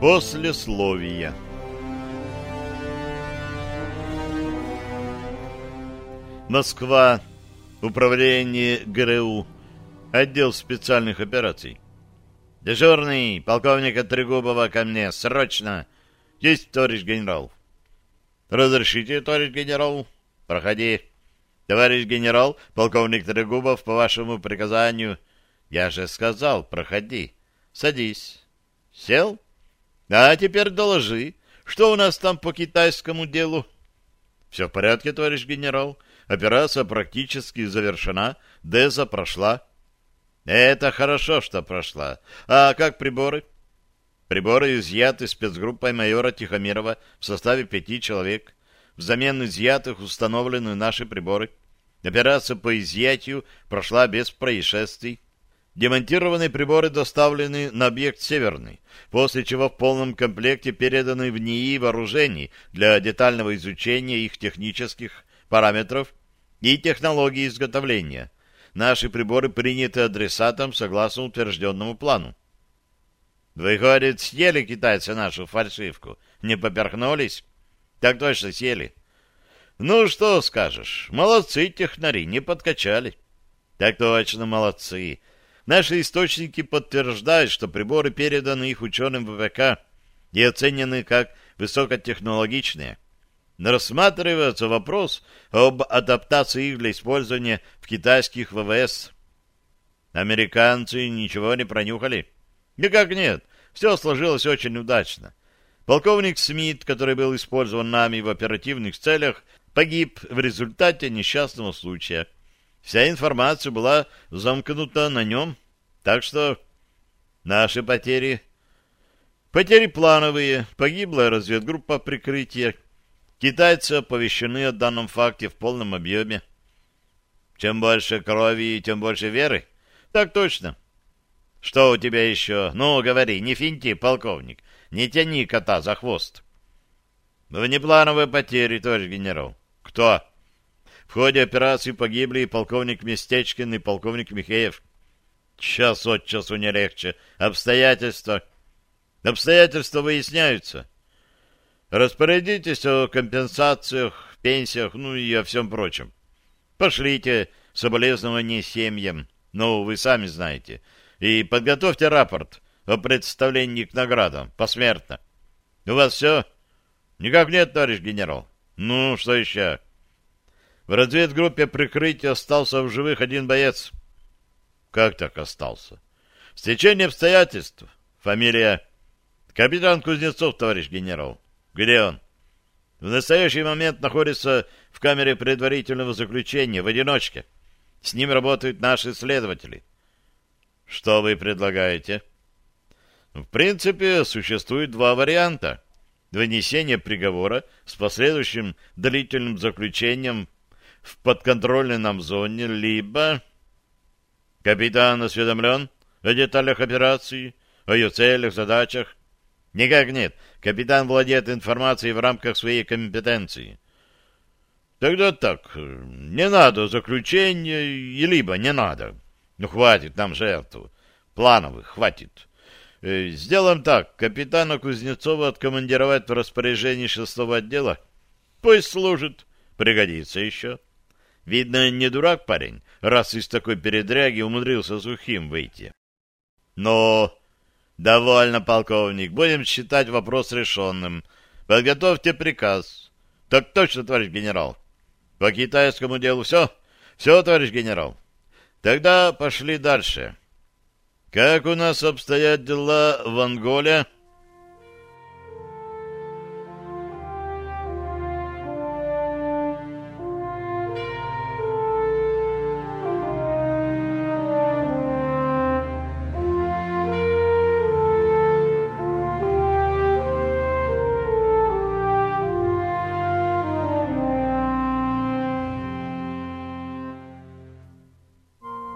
Послесловие Москва. Управление ГРУ. Отдел специальных операций. Дежурный, полковника Трегубова ко мне, срочно. Есть, товарищ генерал. Разрешите, товарищ генерал? Проходи. Товарищ генерал, полковник Трегубов, по вашему приказанию. Я же сказал, проходи. Садись. Сел? А теперь доложи, что у нас там по китайскому делу? Все в порядке, товарищ генерал. Операция практически завершена. Деза прошла. Это хорошо, что прошла. А как приборы? Приборы изъяты спецгруппой майора Тихомирова в составе пяти человек. Взамен изъятых установлены наши приборы. Операция по изъятию прошла без происшествий. Демонтированные приборы доставлены на объект «Северный», после чего в полном комплекте переданы в НИИ вооружений для детального изучения их технических параметров и технологии изготовления. Наши приборы приняты адресатом согласно утвержденному плану. Выходит, съели китайцы нашу фальшивку? Не поперхнулись? Так точно съели. Ну, что скажешь, молодцы технари, не подкачали. Так точно, молодцы. Наши источники подтверждают, что приборы переданы их ученым ВВК и оценены как высокотехнологичные. Но рассматривается вопрос об адаптации их для использования в китайских ВВС. Американцы ничего не пронюхали? Никак нет. Все сложилось очень удачно. Полковник Смит, который был использован нами в оперативных целях, погиб в результате несчастного случая. Вся информация была замкнута на нем, так что наши потери... Потери плановые, погибла разведгруппа прикрытия. Китайцы оповещены о данном факте в полном объеме. Чем больше крови, тем больше веры. Так точно. Что у тебя еще? Ну, говори, не финти, полковник. Не тяни кота за хвост. Внеплановые потери, товарищ генерал. Кто? В ходе операции погибли и полковник Местечкин, и полковник Михеев. Час от часу не легче. Обстоятельства. Обстоятельства выясняются. Распорядитесь о компенсациях, пенсиях, ну и о всем прочем. Пошлите соболезнования семьям, ну, вы сами знаете, и подготовьте рапорт о представлении к наградам посмертно. У вас все? Никак нет, товарищ генерал. Ну, что еще? В разведгруппе прикрытия остался в живых один боец. Как так остался? Стечение обстоятельств. Фамилия? Капитан Кузнецов, товарищ генерал. Где он? В настоящий момент находится в камере предварительного заключения в одиночке. С ним работают наши следователи. Что вы предлагаете? В принципе, существует два варианта. Вынесение приговора с последующим длительным заключением в подконтрольной нам зоне, либо... Капитан осведомлен о деталях операции, о ее целях, задачах. Никак нет. Капитан владеет информацией в рамках своей компетенции. Тогда так, не надо заключения, и либо не надо. Ну, хватит нам жертву. Плановых хватит. Э, сделаем так. Капитана Кузнецова откомандировать в распоряжении шестого отдела. Пусть служит. Пригодится еще. Видно, не дурак парень, раз из такой передряги умудрился сухим выйти. Но... Довольно, полковник. Будем считать вопрос решенным. Подготовьте приказ. Так точно, товарищ генерал. По китайскому делу все? Все, товарищ генерал. Тогда пошли дальше. Как у нас обстоят дела в Анголе? —